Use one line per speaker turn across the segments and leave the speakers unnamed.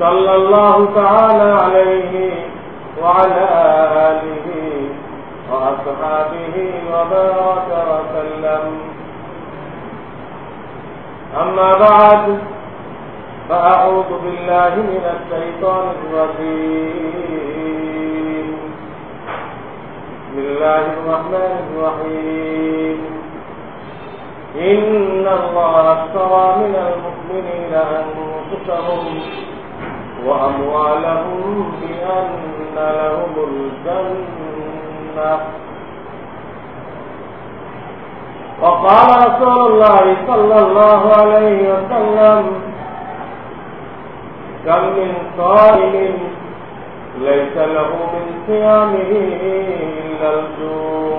صلى الله تعالى عليه وعلى آله وأصحابه وبارك وسلم. أما بعد فأعوذ بالله من الشيطان الرجيم. بسم الله الرحمن الرحيم. إن الله اشترى من المؤمنين أنفسهم وأموالهم بأن لهم الجنة. وقال رسول الله صلى الله عليه وسلم كم من صائم ليس له من صيامه إلا الجوع.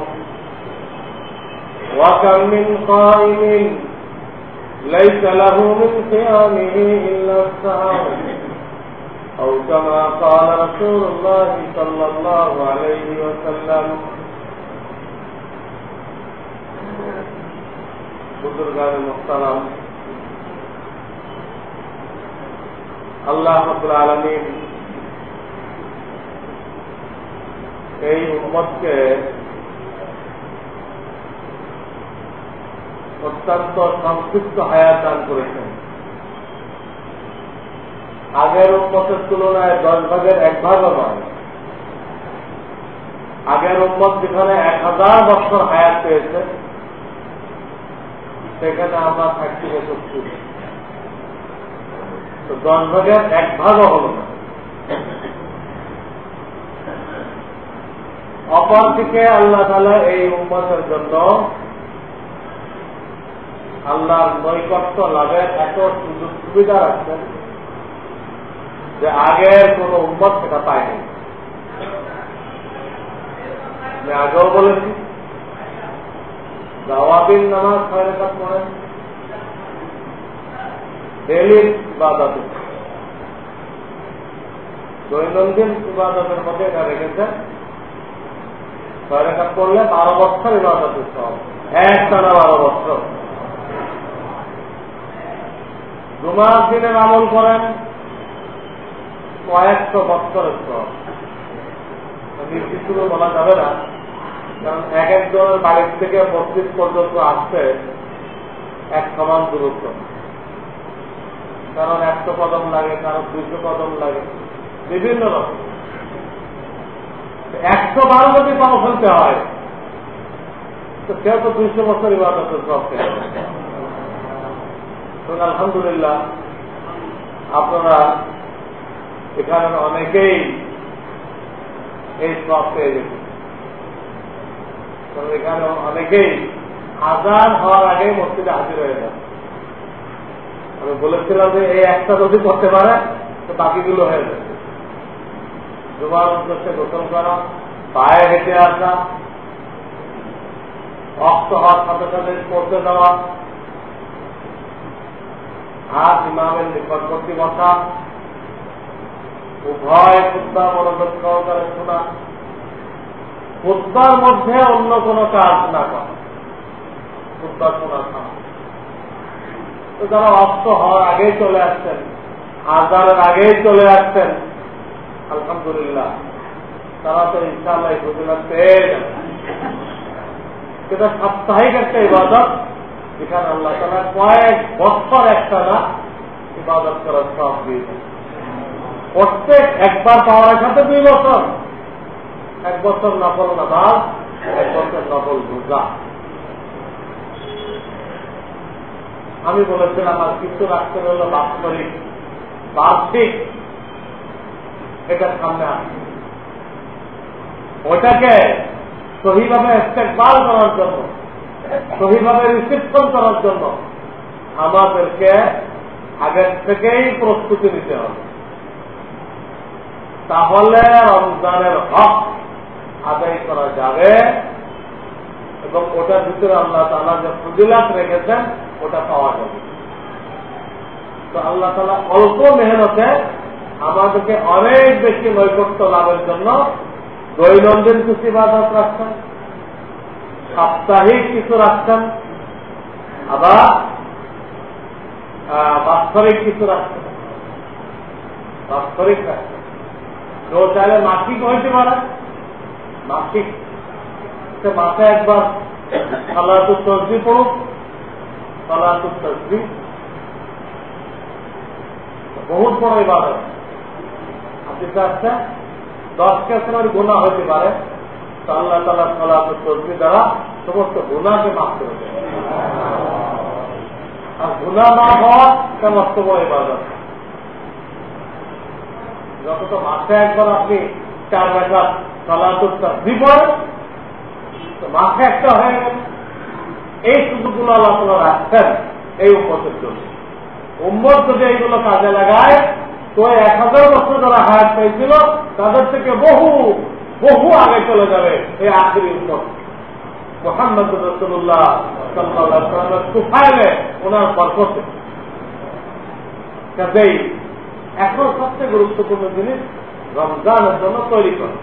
وكم من قائم ليس له من صيامه إلا السهر أو كما قال رسول الله صلى الله عليه وسلم বুজুর্গান মোস্তারাম আল্লাহ রবুল আলমিন এই উম্মতকে অত্যন্ত সংক্ষিপ্ত হায়াত দান করেছেন আগের উন্মতের তুলনায় দশ ভাগের এক ভাগও নয়। আগের উন্মত যেখানে এক হাজার বছর হায়াত পেয়েছে, সেখানে আমরা থাকছি বছর শুরু তো দশ ভাগের এক ভাগও হল না। অপরদিকে আল্লাহ তালা এই উন্মতের জন্য আল্লাহর নৈকট্য লাভের এত সুযোগ সুবিধা রাখছেন। যে আগের কোন উন্মত সেটা পায়নি। আমি আগেও বলেছি দাওয়াবিন নামাজ ছয় রেখা পড়েন ডেলি ইবাদত। দৈনন্দিন ইবাদতের মধ্যে এটা রেখেছে ছয় রেখা পড়লে বারো বছর ইবাদত এক টানা বারো বছর। জুমার দিনের আমল করেন কয়েকশো বছরের পর। নির্দিষ্ট বলা যাবে না, কারণ এক একজনের বাড়ির থেকে মসজিদ পর্যন্ত আসতে এক সমান দূরত্ব। কারণ একশো কদম লাগে, কারণ দুইশো কদম লাগে, বিভিন্ন রকম। একশো বারো যদি কম ফেলতে হয়, তো কেউ তো দুইশো বছর ইবাদতের সব আলহামদুলিল্লাহ, আপনারা এখানে অনেকেই এই সব পেয়ে গেছে। এখানে অনেকেই আজান হওয়ার আগে মসজিদে হাজির হয়ে যাবে আমি বলেছিলাম যে এই একটা যদি করতে পারে, তো বাকিগুলো হয়ে যাবে। জুমার উদ্দেশ্যে গোসল করা, পায়ে হেঁটে আসা, অক্ত হওয়ার সাথে সাথে করতে দেওয়া আর ইমামের নিকটবর্তী বসা উভয় খুদ্া মনোযোগ সহকারে শোনা খুদ্ার মধ্যে অন্য কোন কাজ না করা। খুদ্া শোনা তো যারা অস্ত হওয়ার আগেই চলে আসছেন আজানের আগেই চলে আসছেন, আলহামদুলিল্লাহ, তারা তো ইনশাল্লাহ ফজিলত পেয়ে যাবে। সেটা সাপ্তাহিক একটা ইবাদত, যেখানে আল্লাহ কয়েক বছর একটা না ইবাদত করার সব দিয়েছে প্রত্যেক একবার পাওয়ার সাথে দুই বছর। এক বছর নকল নামাজ, এক বছর নকল রোজা। আমি বলেছিলাম আমার কিছু রাখতে হলো বাস্তবিক বার্ষিক এটা সামনে আসে ওটাকে সহিভাবে ইস্তেকবাল করার জন্য, সহিভাবে রিসিপশন করার জন্য আমাদেরকে আগের থেকেই প্রস্তুতি নিতে হবে। তাহলে রমজানের হক আদায় করা যাবে। এবং ওটার ভিতরে আল্লাহ তালা যে ফজিলাত রেখেছেন, ওটা পাওয়া যাবে। তো আল্লাহ তালা অল্প মেহনতে আমাদেরকে অনেক বেশি নৈকট্য লাভের জন্য দৈনন্দিন কিছু ইবাদত রাখছেন, সাপ্তাহিক কিছু রাখছেন, আবার বাৎসরিক কিছু রাখছেন। বাৎসরিক রাখছেন। কেউ চাইলে মাসিক হইতে পারে মাসিক। সে মাসে একবার সালাতুর তসবি পড়ুক সালাতুর তসবি বহুত বড় ইবাদত। আপনি চাচ্ছেন দশ কেসের গুণা হতে পারে। আল্লাহ তালা সালাতুর তসবি দ্বারা সমস্ত গুণাকে মাফ করে দেয় আর গুণা না হওয়া সমস্ত বড় ইবাদত। যত তো মাসে একবার আপনি চার তো মাসে একটা হয়ে গেল। এই সুযোগগুলো রাখছেন, এই উম্মত যদি এইগুলো কাজে লাগায়, তো এক হাজার বছর যারা হায়াত পেয়েছিল, তাদের থেকে বহু বহু আগে চলে যাবে এই আখেরি উম্মত। মোহাম্মদ রসুল্লাহ সাল্লাহ ওনার এখন সবচেয়ে গুরুত্বপূর্ণ জিনিস রমজানের জন্য তৈরি করা।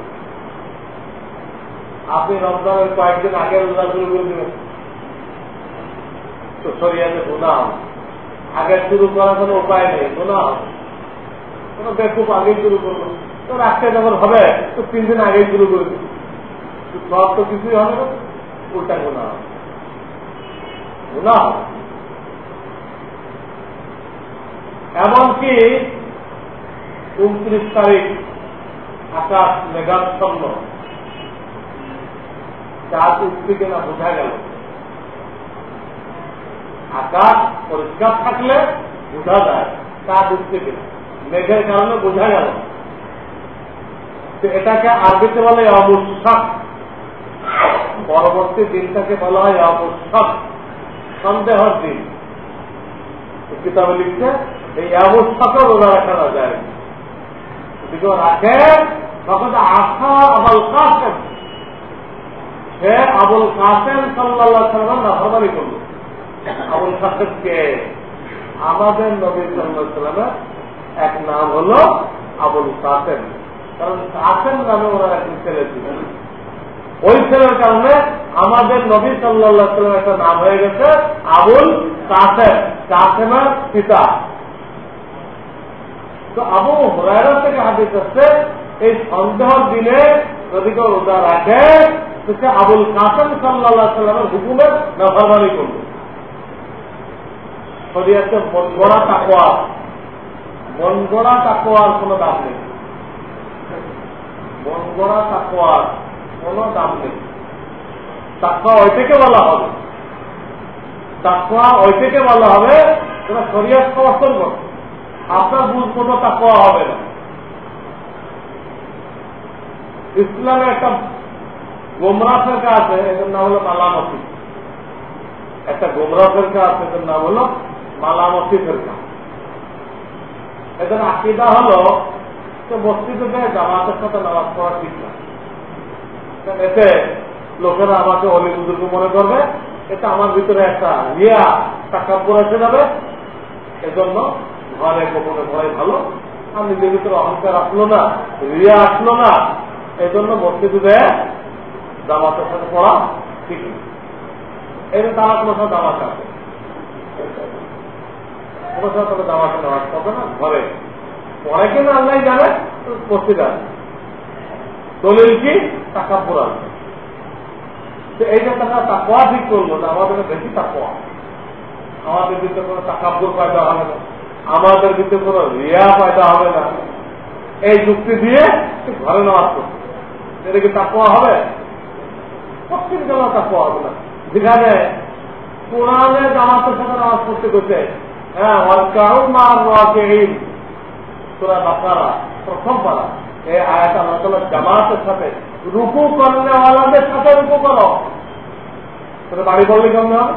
আপনি রমজানের কয়েকদিন আগে রোজা শুরু করে দেবেন। তো সরিয়াতে গুণা আগে শুরু করার কোনো উপায় নেই গুণা কোনো বেকুব আগেই শুরু করব। তো রাখতে যখন হবে, তো তিন দিন আগেই শুরু করে দেবো। সব তো কিছুই হবে না, উল্টা হবে। এমনকি উনত্রিশ তারিখ আকাশ মেঘাচ্ছন্ন। চাঁদ উঠতে কিনা বোঝা গেল। আকাশ পরিষ্কার থাকলে বোঝা যায় চাঁদ উঠতে মেঘের কারণে বোঝা গেল। এটাকে আরবিতে বলে অবসাদ পরবর্তী দিনটাকে বলা হয় অবসাদ সন্দেহর দিন। কিতাবে লিখছে, এই অবস্থাকেও রোজা রাখা যায়। যদি রাখে তখন আশা আবুল কাসেম সে আবুল করল। আবুল আমাদের এক নাম আবুল কারণ নামে ওরা একজন ছেলে ছিল। ওই ছেলের কারণে আমাদের নবী সাল্লাহ সাল্লাম একটা নাম হয়ে গেছে আবুল কাসেম, কাসেমের পিতা। তো আবু হুরায়রা থেকে হাদিস আসছে এই সন্দেহ দিনে যদি কেউ রোজা রাখে সে আবুল কাসেম সাল্লাহ সাল্লামের হুকুমের নাফরমানি করল শরীয়তে মন গড়া তাকোয়া মন গড়া তাকোয়ার কোন দাম নেই। মন গড়া তাকোয়ার কোন দাম নেই। তাকোয়া থেকে বলা হবে। তাকোয়া থেকে বলা হবে, যেটা শরীয়ত সমর্থন করে। আপনার বুঝ মতো তাকোয়া হবে না। ইসলামে একটা গোমরা ফেরকা আছে, এটার নাম হলো মালামতি একটা গোমরা ফেরকা আছে, এটার নাম হলো মালামতি ফেরকা। এদের আকিদা হলো যে মসজিদে জামাতের সাথে নামাজ পড়া ঠিক না। এতে লোকেরা আমাকে অলি বুজুর্গ মনে করবে, এটা আমার ভিতরে একটা রিয়া টাকা এসে যাবে। এজন্য ঘরে গোপনে ভয় ভালো। আর নিজের ভিতরে অহংকার আসলো না, রিয়া আসলো না। এই জন্য মসজিদে জামাতের সাথে পড়া ঠিক এটা তারা কোনো সাথে জামাত আছে। কোনো সাথে তাদের জামাতে নেওয়ার কথা না, ঘরে। পরে কিনা আল্লাহ জানে? মসজিদ আছে। দলিল কি? টাকা পুরা এইটা তারা তাকোয়া ঠিক করল না আমাদের বেশি তাকোয়া আমাদের ভিতরে কোনো টাকাপুর পয়দা হবে না। আমাদের ভিতরে কোনো রিয়া পয়দা হবে না। এই যুক্তি দিয়ে ঘরে নেওয়াজ করছে এটা কি তাকোয়া হবে? প্রত্যেক জমা তাকোয়া হবে না। যেখানে কোরআনে জামাতের সাথে নামাজ পড়তে করছে হ্যাঁ প্রথম পারা। এই আয়াত আল্লাহ তালা জামাতের সাথে সাথে বাড়ি বললে কেমন হবে?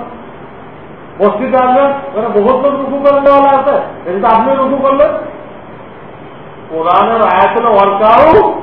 মসজিদে আসবেন ওখানে বহুত লোক রুকু করনেওয়ালা আছে। আপনি রুকু করলেন। কোরআনের আয়াত হলো ওয়ার্কাউ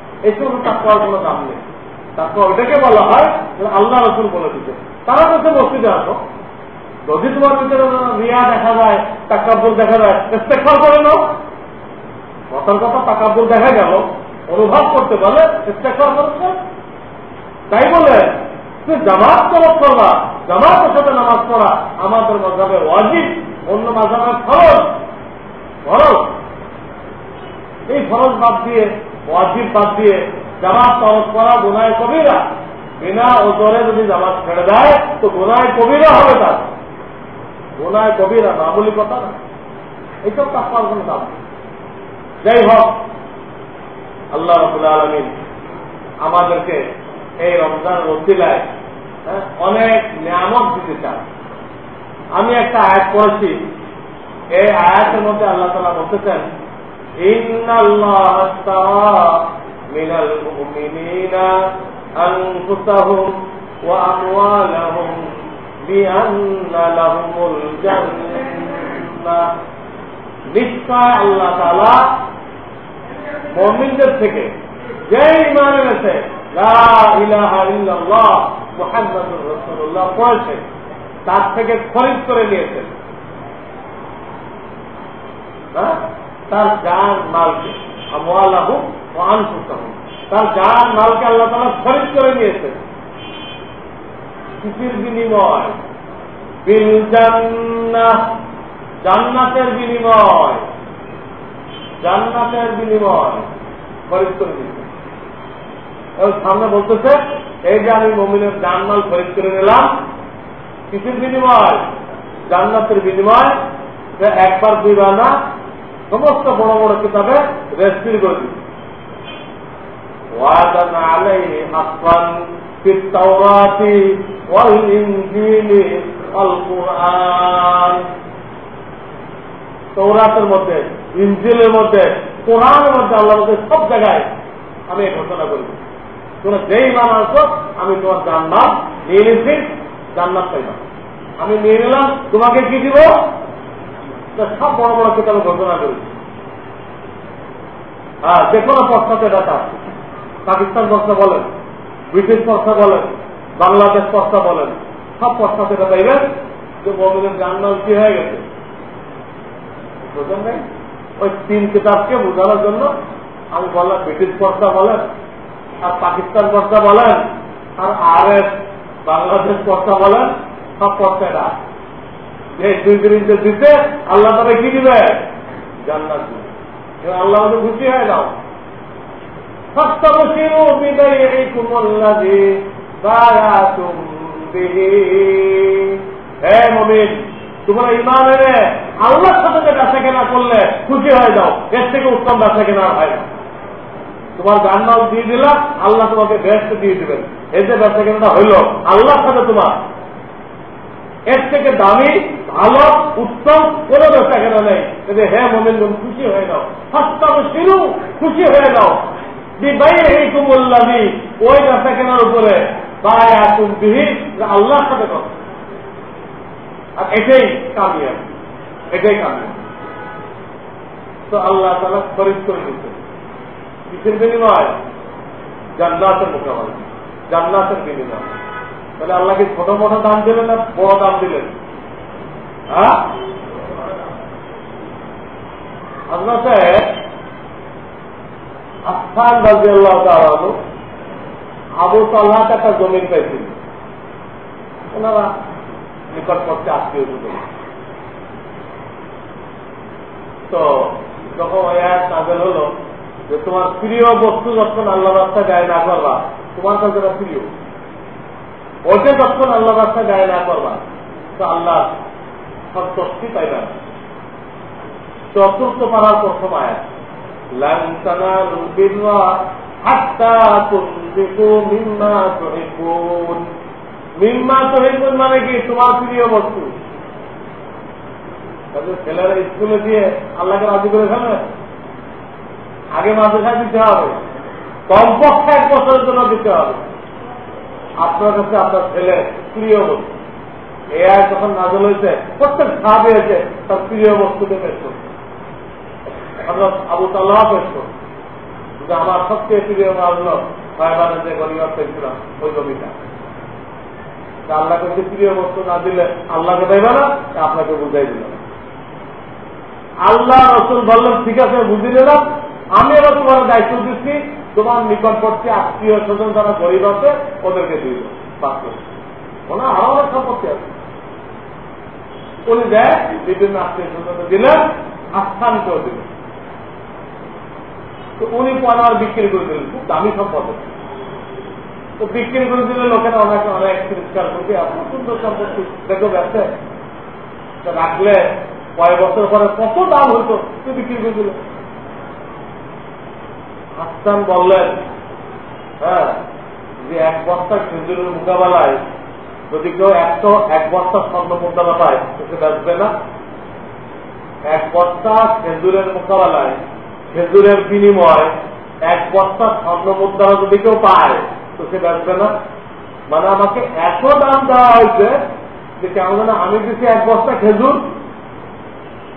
এই তাকুয়ার কোনো দাম নেই। তাকুয়া ওইটাকে বলা হয় আল্লাহ রসুল বলে দিচ্ছে তারা কাছে মসজিদে আসো। যদি তোমার ভিতরে রিয়া দেখা যায়, তাকাব্বুল দেখা যায় ইস্তেকবার করে নাও। কথার কথা তাকাব্বুল দেখা গেল, অনুভব করতে পারলে ইস্তেকবার করছে। তাই বলে তুই জামাত তলব করবা, জামাতের সাথে নামাজ পড়া আমাদের মাঝাবে ওয়াজিব, অন্য মাঝাবের ফরজ। ফরজ? এই ফরজ বাদ দিয়ে ওয়াজিব বাদ দিয়ে জামাত তলব করা গুনায় কবিরা। বিনা ওজরে যদি জামাত ছেড়ে দেয়, তো গুনায় কবিরা হবে তার। গুনায় কবিরা মামুলি কথা না। এইসব তাকওয়ার কোনো দাম যাই হোক, আল্লাহ রবুল্লা আলমিন আমাদেরকে এই রমজান রসিলায় অনেক নিয়ামক দিতে চান। আমি একটা আয়াত করেছি এই আয়াতের মধ্যে আল্লাহ তালা বলতেছেন মিনাল মুমিনিনা আনফুসাহুম ওয়া আমওয়ালাহুম বিআন্না লাহুমুল জান্নাহ। নিশ্চয় আল্লাহ মুমিনদের থেকে যে ইমান এনেছে রসুল্লাহ তার থেকে খরিদ করে নিয়েছেন তার যান মালকে আমলাহু আনফুসাহু। তার যান মালকে আল্লাহ তালা খরিদ করে নিয়েছেন কিসির বিনিময়, বিল জান্নাতের বিনিময় জান্নাতের বিনিময় খরিদ করে দিয়েছে সামনে বলতেছে, এই যে আমি মমিনের জানমাল খরিদ করে নিলাম কিসের বিনিময়, জান্নাতের বিনিময় একবার দুইবার না সমস্ত বড় বড় কিতাবে রেস্টির করে দিচ্ছে وعدا عليه حقا في التوراة والإنجيل والقرآن তৌরাতের মধ্যে ইঞ্জিলের মধ্যে কোরআনের মধ্যে আল্লাহ সব জায়গায় আমি এই ঘোষণা করি তোমরা যেই নাম আসো আমি তোমার জান্নাত নিয়ে নিচ্ছি জান্নাত পাইবা আমি নিয়ে নিলাম তোমাকে কি দিব সব বড় বড় আমি ঘোষণা করি। হ্যাঁ যে কোনো প্রশ্নতে ডাটা পাকিস্তান প্রশ্ন বলেন, ব্রিটিশ প্রশ্ন বলেন, বাংলাদেশ প্রশ্ন বলেন, সব প্রশ্নতে এটা পাইবেন। যে মোহাম্মদের জান্নাত কি হয়ে গেছে? ওই তিন কিতাবকে বোঝানোর জন্য আমি বললাম, ব্রিটিশ পর্দা বলেন, আর পাকিস্তান পর্দা বলেন, আর আর বাংলাদেশ পর্দা বলেন, সব পর্দাটা দিতে আল্লাহ তারা কি দিবে? জান্নাত খুশি হয় না তোমরা ইমান এনে আল্লাহর সাথে যে ব্যবসা কেনা করলে খুশি হয়ে যাও। এর থেকে উত্তম ব্যবসা কেনা হয় না। তোমার জান্নাত দিয়ে দিলাম, আল্লাহ তোমাকে ব্যস্ত দিয়ে দিবেন। এই যে ব্যবসা কেনাটা হইল, আল্লাহর সাথে তোমার এর থেকে দামি, ভালো, উত্তম কোনো ব্যবসা কেন নেই? যদি হ্যাঁ মোমেন খুশি হয়ে যাও সস্তাম শিরু খুশি হয়ে এই কুমুল্লাদি ওই ব্যবসা কেনার উপরে সাথে কথা আর এটাই কামিয়াব। এটাই কামিয়াব। তো আল্লাহ তালা খরিদ করে দিচ্ছে কিসের বিনিময়? জান্নাতের মোকাবেলা। জান্নাতের বিনিময়। তাহলে আল্লাহকে ছোট মোটো দাম দিলেন না বড় দাম দিলেন? হ্যাঁ? আবু তাল্লাহ একটা জমিন পাইছিল ওনারা নিকট করতে আত্মীয় তো যখন নাজেল হলো যে তোমার প্রিয় বস্তু যখন আল্লাহ রাস্তা গায়ে না করবা তোমার কাছে প্রিয়। ওইটা যখন আল্লাহ রাস্তা গায়ে না করবা। তো আল্লাহ সন্তুষ্টি পাইবা চতুর্থ পাড়ার প্রথম আয়াত। মানে কি? তোমার প্রিয় বস্তু। ছেলেরা স্কুলে দিয়ে আল্লাহকে রাজি করে ফেলে আগে মাদ্রাসা দিতে হবে। কমপক্ষে এক বছরের জন্য দিতে হবে। আপনার কাছে আপনার ছেলে, প্রিয় বস্তু। এ আয় যখন নাজল হয়েছে, প্রত্যেক সাহাবি হয়েছে তার প্রিয় বস্তুকে পেশ করছে। আবু তাল্লাহ পেশ করছে। আমার সবচেয়ে প্রিয় মামল ছয়বারে যে গরিবাদ পেয়েছিলাম, ওই জমিটা আল্লাহকে যদি প্রিয় বস্তু না দিলে, আল্লাহকে দেবে না আপনাকে বুঝাই দিল আল্লাহ রসুল বললেন, ঠিক আছে বুঝি নিলাম আমি এবার তোমার দায়িত্ব দিচ্ছি। তোমার নিকটবর্তী আত্মীয় স্বজন যারা গরিব আছে, ওদেরকে দিল ওনার আরও সম্পত্তি আছে। উনি দেয় বিভিন্ন আত্মীয় স্বজনকে দিলেন আস্থানকেও দিলেন। তো উনি পয়নার বিক্রি করে দিলেন, খুব দামি সম্পদ। তো বিক্রি করে দিলে লোকেরা অনেক অনেক তিরস্কার করবে এত সুন্দর সম্পত্তি। দেখো ব্যবসা রাখলে কয়েক বছর পরে কত দাম হইতো তুই বিক্রি করে দিল হাসান বললেন হ্যাঁ যে এক বস্তা খেজুরের মোকাবেলায় যদি কেউ একশো এক বস্তা স্বর্ণ মুদ্রা পায় সে বেচবে না? এক বস্তা খেজুরের মোকাবেলায়, খেজুরের বিনিময় এক বস্তা স্বর্ণ মুদ্রা যদি কেউ পায়, তো সে বেচবে না? মানে আমাকে এত দাম দেওয়া হয়েছে যে কেমন আমি দিচ্ছি এক বস্তা খেজুর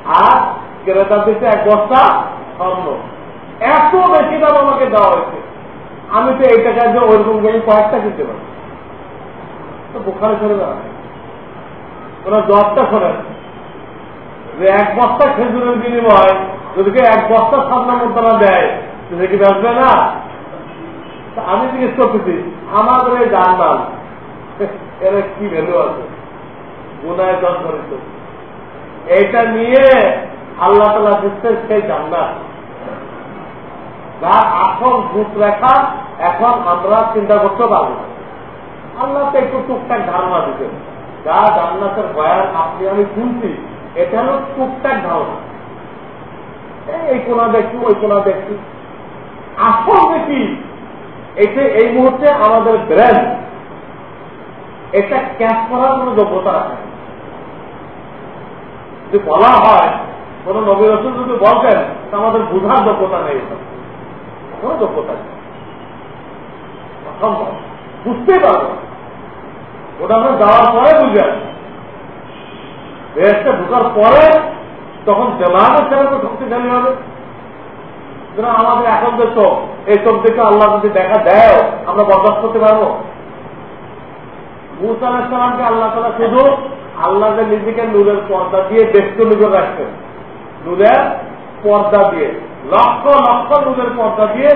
আর ক্রেতা দিচ্ছে এক বস্তা স্বর্ণ। এত বেশি দাম আমাকে দেওয়া হয়েছে। আমি তো এই টাকা দিয়ে ওইরকম গেলে কয়েকটা দিতে পারি। তো বোখারে ছেড়ে দেওয়া ওরা জবটা শোনেন যে এক বস্তা খেজুরের বিনিময়, যদি এক বস্তা সামনা মুদ্রা দেয় সে কি বেসবে না? আমি জিজ্ঞেস করতেছি, আমাদের এই যান দাম এর কি ভ্যালু আছে? গুনায় দশ ধরিত এইটা নিয়ে আল্লাহ তালা দিচ্ছে সেই জান্নাত। যার আসল ভূত এখন আমরা চিন্তা করতে পারব না। একটু টুকটাক ধারণা দিতেন। যা জান্নাতের আপনি আমি শুনছি, এটা হলো টুকটাক ধারণা। এই কোনা দেখছি, ওই কোনা দেখছি। আসল এতে এই মুহূর্তে আমাদের ব্রেন এটা ক্যাচ করার কোন যোগ্যতা রাখে যদি বলা হয়, কোন নবী যদি বলতেন আমাদের বোঝার যোগ্যতা নেই। কোন যোগ্যতা নেই। অসম্ভব বুঝতেই পারব। ওটা আমরা যাওয়ার পরে বুঝে আসি দেশটা ঢুকার পরে তখন দেমাগের ছেলে তো শক্তিশালী হবে। আমাদের এখন যে চোখ, এই চোখ দেখে আল্লাহ যদি দেখা দেয় আমরা বরদাস্ত করতে পারব? মুসা আল্লাহ তালা শুধু আল্লাহ নিজেকে নূরের পর্দা দিয়ে দেখতে করে রাখতেন নূরের পর্দা দিয়ে, লক্ষ লক্ষ নূরের পর্দা দিয়ে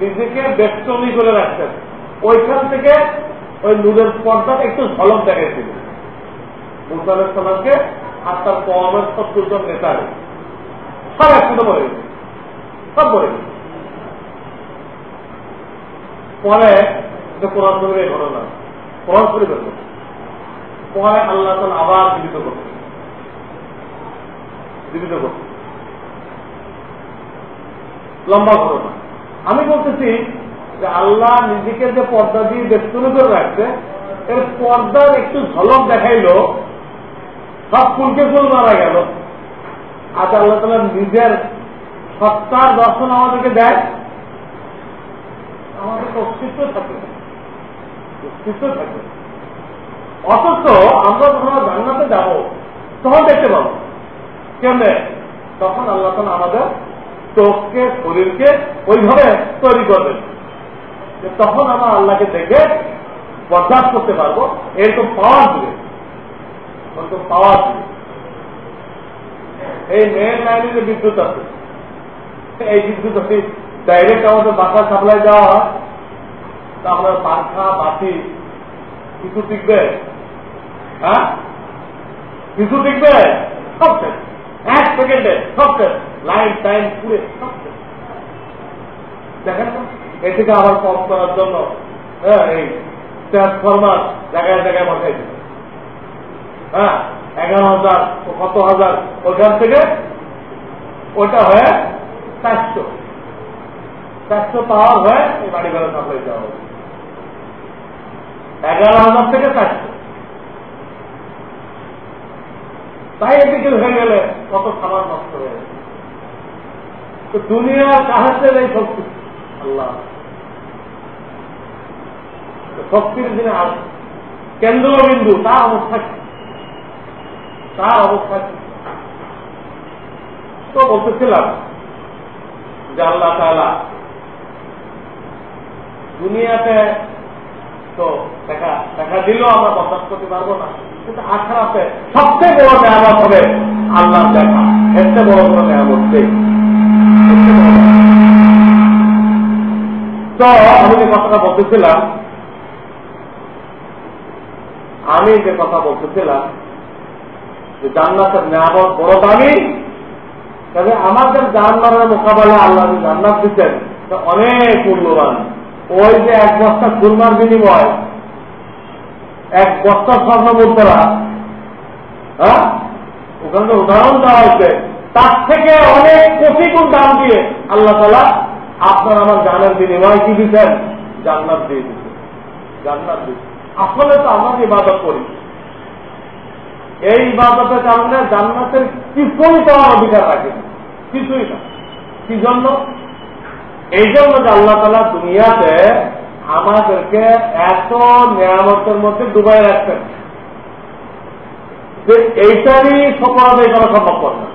নিজেকে বেষ্টনী করে রাখতেন। ওইখান থেকে ওই নূরের পর্দা একটু ঝলক দেখাইছিল। মুসা আলাহিসামকে আর তার কমের সত্তর জন নেতার সব একসাথে বলে সব বলে পরে কোরআন শরীরের ঘটনা। কোরআন শরীফের পরে আল্লাহ আবার জীবিত করছে জীবিত করছে লম্বা ঘটনা আমি বলতেছি যে আল্লাহ নিজেকে যে পর্দা দিয়ে বেষ্টনী করে রাখছে, এর পর্দার একটু ঝলক দেখাইল, সব ফুলকে ফুল মারা গেল। আজ আল্লাহ তালা নিজের সত্তার দর্শন আমাদেরকে দেয়। আমাদের অস্তিত্ব থাকে। অস্তিত্ব থাকে। অথচ আমরা যখন জান্নাতে যাব, তখন দেখতে পাবো। কেমনে? তখন আল্লাহ তালা আমাদের চোখকে শরীরকে ওইভাবে তৈরি করবেন তখন আমরা আল্লাহকে দেখে বরদাস্ত করতে পারব, এরকম পাওয়ার দিবে পাওয়ার দিবে এই মেয়ের লাইনে যে বিদ্যুৎ আছে, এই বিদ্যুৎ আছে ডাইরেক্ট আমাদের বাসা সাপ্লাই দেওয়া হয় তা আপনার পাখা, বাতি, কিছু টিকবে? হ্যাঁ? কিছু টিকবে? সব শেষ। এক সেকেন্ডে সব শেষ। লাইন টাইম পুরে দেখেন এ থেকে আবার কম করার জন্য হ্যাঁ এই ট্রান্সফরমার জায়গায় জায়গায় বসাই দিবে হ্যাঁ এগারো হাজার কত হাজার ওইখান থেকে ওটা হয়ে চারশো চারশো পাওয়ার হয়ে এই বাড়ি ঘরে সাপ্লাই দেওয়া হবে এগারো হাজার থেকে চারশো তাই এদিকে হয়ে গেলে কত খাবার নষ্ট হয়ে গেছে তো দুনিয়ার কাহাতে নেই শক্তি। আল্লাহ। শক্তির দিনে কেন্দ্রবিন্দু, তার অবস্থা কি? তার অবস্থা কি? তো বলতেছিলাম যে আল্লাহ তালা দুনিয়াতে তো দেখা দেখা দিলেও আমরা বরদাস করতে পারব না। কিন্তু আখারাতে সবচেয়ে বড় মেয়ামত হবে আল্লাহ দেখা। এর বড় বড় মেয়ামত নেই। তো আমি যে কথাটা বলতেছিলাম, আমি যে কথা বলতেছিলাম যে জান্নাতের বড় দামি আমাদের মোকাবেলা আল্লাহ জান্নাত দিচ্ছেন অনেক মূল্যবান। ওই যে এক বস্তা খুরমার বিনিময়, এক বস্তা স্বর্ণ মুদ্রা হ্যাঁ? ওখানে উদাহরণ দেওয়া হয়েছে। তার থেকে অনেক কোটি গুণ দাম দিয়ে আল্লাহ তালা আপনার আমার জানের বিনিময় কি দিচ্ছেন জান্নাত দিয়ে দিচ্ছেন জান্নাত দিচ্ছেন আসলে তো আমরা ইবাদত করি। এই ইবাদতের কারণে জান্নাতের কিছুই পাওয়ার অধিকার রাখে কিছুই না। কি জন্য? এই জন্য যে আল্লাহ তালা দুনিয়াতে আমাদেরকে এত নিয়ামতের মধ্যে ডুবাই রাখছেন। যে এইটারই সকল আদায় করা সম্ভব না।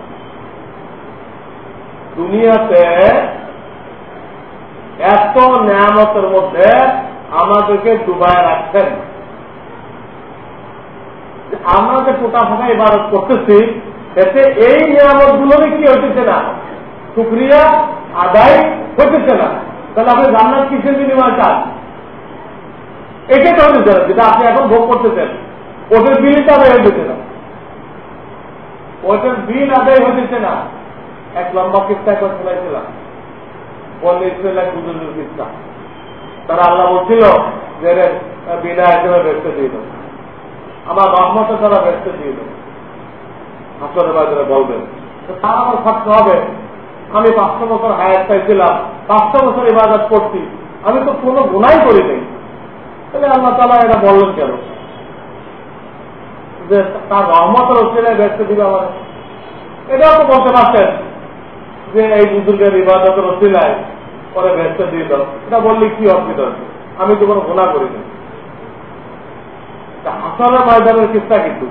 দুনিয়াতে এত নিয়ামতের মধ্যে আমাদেরকে ডুবায় রাখছেন। আমরা যে পোটা ফোটা ইবাদত করতেছি, এতে এই নিয়ামত গুলোরই কি হইতেছে না? সুক্রিয়া আদায় হইতেছে না। তাহলে আপনি জান্নাত কিসের বিনিময় চান? এটাই তো হইতেছে না, যেটা আপনি এখন ভোগ করতেছেন। ওদের বিলটা আদায় হইতেছে না। ওদের বিল আদায় হইতেছে না। এক লম্বা কিস্তা করে শোনাইছিলাম পল্লিশ লাখ দুজনের কিস্তা। তারা আল্লাহ বলছিল যে বিনা হিসেবে ব্যস্ত দিয়ে দেবো আমার রহমতে তারা ব্যস্ত দিয়ে দেবো হাসরে বাজারে বলবেন তার আমার থাকতে হবে। আমি পাঁচশো বছর হায়াত পাইছিলাম, পাঁচশো বছর ইবাদত করছি। আমি তো কোনো গুণাই করি নাই। তাহলে আল্লাহ তালা এটা বললেন কেন? যে, তার রহমতের ওসিলায় ব্যস্ত দিবে আমার এটাও তো বলতে পারছেন যে এই বুজুর্গের ইবাদতের ওসিলায় পরে ব্যস্ত দিয়ে দাও। এটা বললে কি অসুবিধা হচ্ছে? আমি তো কোনো গুণা করি না। হাসানের ময়দানের কিস্তা কিন্তু।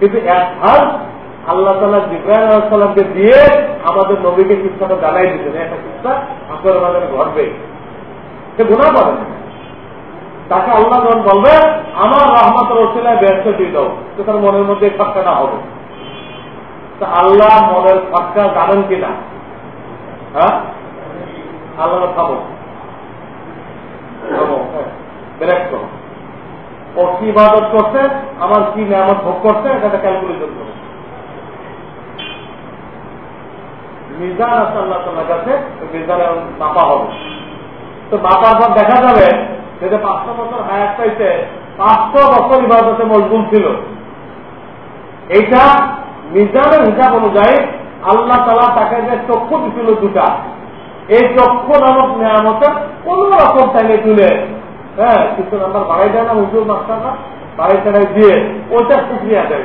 কিন্তু একবার আল্লাহ তালা জিব্রাহিমকে দিয়ে আমাদের নবীকে কিস্তাটা জানাই দিতেন একটা কিস্তা হাসানের ময়দানে ঘটবে। সে গুণা করে তাকে আল্লাহ যখন বলবে, আমার রহমতের ওসিলায় ব্যস্ত দিয়ে দাও। তো তার মনের মধ্যে ফাঁকাটা হবে। তা আল্লাহ মনের ফাঁকা জানেন কিনা? হ্যাঁ? করো। ও কি ইবাদত করছে, আমার কি নিয়ামত ভোগ করছে এটা ক্যালকুলেশন মিজান আছে আল্লাহ কাছে মাপা হবে। তো মাপার পর দেখা যাবে যে পাঁচশো বছর হায়াত পাঁচশো বছর ইবাদতে মজবুল ছিল। এইটা মিজানের হিসাব অনুযায়ী আল্লাহ তালা তাকে যে চক্ষু দিছিল দুটা। এই চক্ষু নামক নিয়ামতের কোন রকম চাইলে তুলে। হ্যাঁ কিছু নাম্বার বাড়াই দেয় না হুজুর মাস্টাররা বাড়াই চাড়াই দিয়ে ওটা সুক্রিয়া দেয়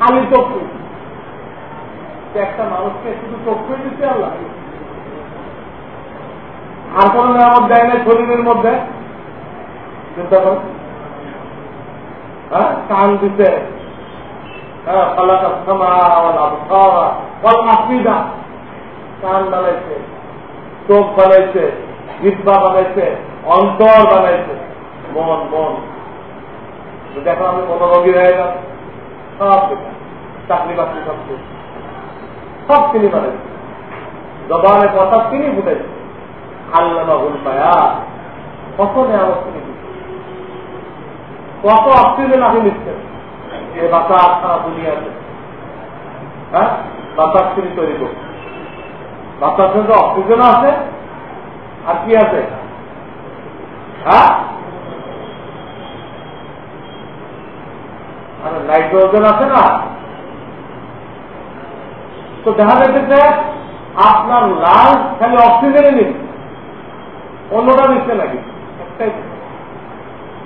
খালি চক্ষু। একটা মানুষকে শুধু চক্ষু দিচ্ছে আল্লাহ। আর কোন নিয়ামত দেয় না শরীরের মধ্যে। চিন্তা করো হ্যাঁ কান দিতে হ্যাঁ ফালাকা সামা আফিদা কান বানাইছে, চোখ বানাইছে জিব্বা বানাইছে, অন্তর বানাইছে। মন মন। দেখো আমি মনোরোগী হয়ে গেল সব চাকরি বাকরি সব সব তিনি বানাইছে। জবানে কথা তিনি ফুটাইছে। আল্লাহ পায়া কত নেওয়া তিনি কত অক্সিজেন আপনি নিচ্ছেন। বাতাস সারা দুনিয়াতে হ্যাঁ? বাতাস তিনি তৈরি করছেন বাতাসের অক্সিজেন আছে, আর কি আছে? হ্যাঁ? নাইট্রোজেন আছে না? তো দেখা যাচ্ছে আপনার লাল খালি অক্সিজেনে নিচ্ছে অন্যটা নিচ্ছে নাকি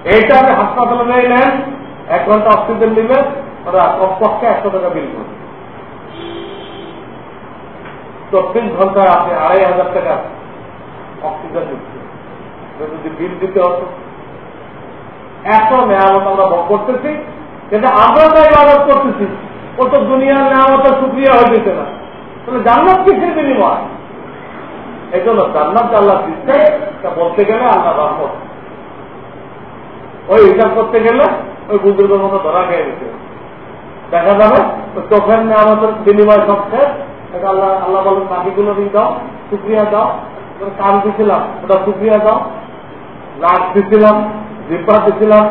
এইটা আপনি হাসপাতালে নিয়ে নেন। এক ঘণ্টা অক্সিজেন নিবেন ওরা কমপক্ষে একশো টাকা বিল করবে। চব্বিশ ঘন্টায় আপনি আড়াই হাজার টাকা অক্সিজেন দিচ্ছে যদি বিল দিতে হতো। এত মেয়ামত আমরা ভোগ করতেছি কিন্তু আমরা তো ইবাদত করতেছি, ও তো দুনিয়ার নেওয়ামতের সুক্রিয়া হয়ে যেতে না তাহলে জান্নাত কিসের বিনিময়? এই জন্য জান্নাত আল্লাহ দিচ্ছে তা বলতে গেলে আল্লাহ রহমত। ওই হিসাব করতে গেলে ওই বুজুর্গের মতো ধরা খেয়ে গেছে দেখা যাবে চোখের আমাদের বিনিময় সবচেয়ে আল্লাহ আল্লাহ বলেন বাকিগুলো দিন দাও, সুক্রিয়া দাও কান দিছিলাম, ওটা সুক্রিয়া দাও। নাক দিছিলাম, জিব্বা দিছিলাম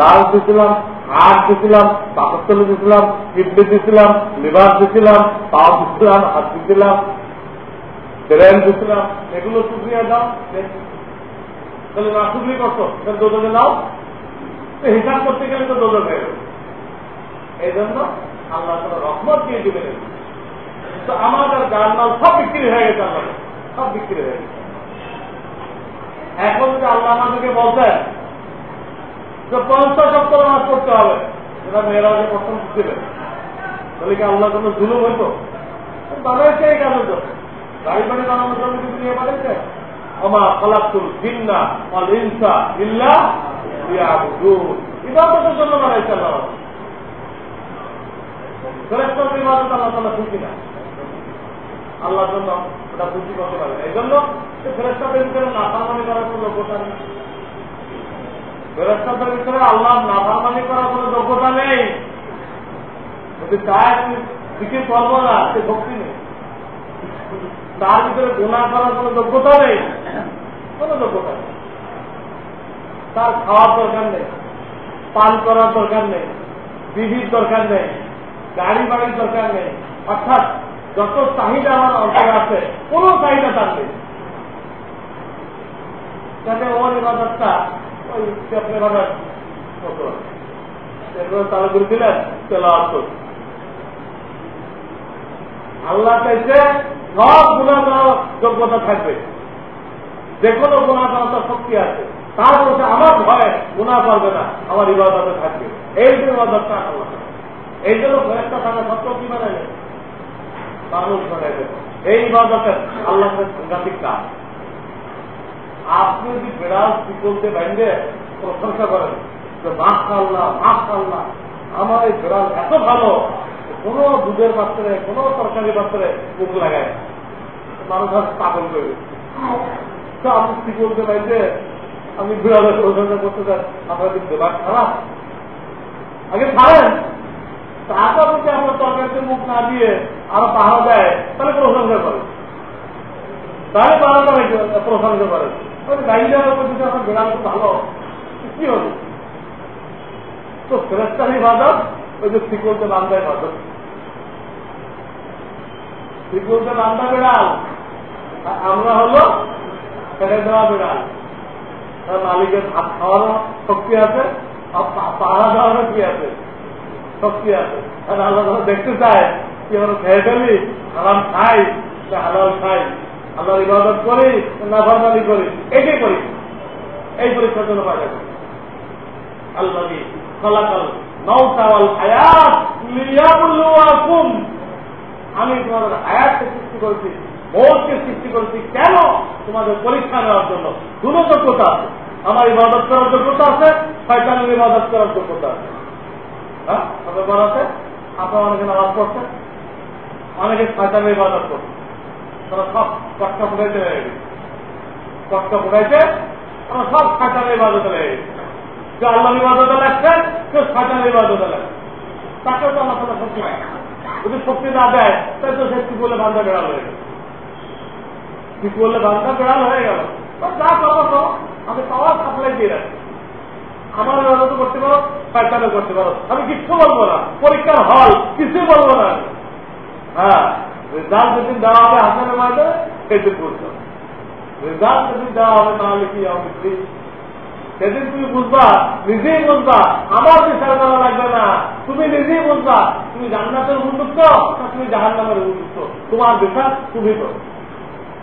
লাল দিছিলাম হাত দিছিলাম পাকস্থলী দিছিলাম, কিডনি দিছিলাম, লিভার দিছিলাম পা দিছিলাম, হাত দিছিলাম, ব্রেন দিছিলাম, এগুলো সুক্রিয়া দাও তাহলে না করছ তাহলে দোদকে নাও। হিসাব করতে গেলে তো দোদক হয়ে এই জন্য আল্লাহ তারা রহমত দিয়ে দিবেন। তো আমাদের জানমাল সব বিক্রি হয়ে গেছে আল্লাহ সব বিক্রি হয়ে গেছে। এখন যদি আল্লাহ আমাদেরকে বলতেন যে পঞ্চাশ সপ্তাহ মাস করতে হবে সেটা মেয়েরা যে প্রথম দিলেন তাহলে কি আল্লাহ কোনো জুলুম হইতো? বানাইছে এই কাজের জন্য। গাড়ি বাড়ি বানানোর জন্য কিন্তু নিয়ে বানাইছে আমা ফলাকুল জিন্না ইল্লা ইবাদতের জন্য বানাইছে আল্লাহ ইবাদত আল্লাহ তালা খুশি না আল্লাহর জন্য ওটা খুশি করতে পারে এই জন্য ফেরেস্তাদের ভিতরে নাফারমানি করার কোনো যোগ্যতা নেই ফেরেস্তাদের ভিতরে আল্লাহ নাফারমানি করার কোনো যোগ্যতা নেই যদি চায় দিকে করব না সে ভক্তি নেই তার ভিতরে গুণা করার কোনো যোগ্যতা নেই কোনো যোগ্যতা নেই তার খাওয়ার দরকার নেই, পান করার দরকার নেই বিধির দরকার নেই, গাড়ি বাড়ির দরকার নেই। অর্থাৎ যত চাহিদা আমার অন্তরে আছে, কোন চাহিদা তার নেই। যাতে ওর ইবাদতটা ওই চালু করে দিলেন আসতো আল্লাহ চাইছে, সব গুণা যোগ্যতা থাকবে। যে কোনো গুণা শক্তি আছে। তার বলছে আমার ভয় গুণা করবে না আমার ইবাদতে থাকবে। এই যে ইবাদতটা আল্লাহ এই জন্য কয়েকটা থাকা সত্ত্বেও কি বানাই মানুষ বানাই এই ইবাদতের আল্লাহ সাংঘাতিক কাজ। আপনি যদি বিড়াল শিকলতে বাইন্দে প্রশংসা করেন যে মাস আল্লাহ মাস আল্লাহ আমার এই বিড়াল এত ভালো কোন দুধের পাত্রে, কোন তরকারি পাত্রে মুখ লাগায় মানুষ আর পাগল করে তো আপনি শিকলতে বাইন্দে আমি বিড়ালের প্রশংসা করতে চাই। আপনার কিন্তু দেবার খারাপ আগে ছাড়েন তারপর যদি আপনার তরকারিতে মুখ না দিয়ে আরও পাহাড় দেয়, তাহলে প্রশংসা করে। তাহলে পাহাড় প্রশংসা করে। বিড়াল ভালো। কি হবে? তো ওই যে বিড়াল। আমরা হলো ফেলে দেওয়া বিড়াল। মালিকের ভাত খাওয়ারও শক্তি আছে পাহারা দেওয়ারও কি আছে? শক্তি আছে। আর আল্লাহ দেখতে চায়, কি আমরা খেয়ে ফেলি? হালাল খাই হালাল খাই। আল্লাহর ইবাদত করি নাফারমানি করি। এটাই করি। এই পরীক্ষার জন্য পাওয়া যাবে। আল্লাহ খলাকাল নৌতাওয়াল আয়াত আমি তোমাদের হায়াতকে সৃষ্টি করেছি। মৌতকে সৃষ্টি করেছি কেন? তোমাদের পরীক্ষা নেওয়ার জন্য। দুটো যোগ্যতা আছে। আমার ইবাদত করার যোগ্যতা আছে, শয়তানের ইবাদত করার যোগ্যতা আছে। হ্যাঁ? আছে? অনেকে নামাজ পড়ছেন। অনেকে শয়তানের ইবাদত করছে তারা সব কটকা ফুটাইতে হয়ে গেছে। কটকা ফুটাইতে তারা সব শয়তানের ইবাদতে লেগে গেছে। কেউ আল্লাহ ইবাদতে লাগছেন কেউ শয়তানের ইবাদতে লাগছে। তাকেও তো আমার তালা শক্তি যদি শক্তি না দেয় তাই তো সে কি বলে বান্ধা বেড়াল হয়ে গেল কি করলে বান্ধা বেড়াল হয়ে গেল। যা করব তো আমি পাওয়ার সাপ্লাই দিয়ে রাখি। আমার ব্যবহার করতে পারো করতে পারো। আমি কিচ্ছু বলব না। পরীক্ষার হল, কিছুই বলব না হ্যাঁ রেজাল্ট যেদিন দেওয়া হবে হাসানের মাঝে সেদিন বুঝতে রেজাল্ট যেদিন দেওয়া হবে তাহলে কি হবে সেদিন তুমি বুঝবা, নিজেই বুঝবা। আমার বিচার করা লাগবে না। তুমি নিজেই বুঝবা। তুমি জান্নাতের উপযুক্ত না তুমি জাহান নামের উপযুক্ত তোমার বিচার তুমি করো কফা বিনাস্তিকা পাওয়া যায়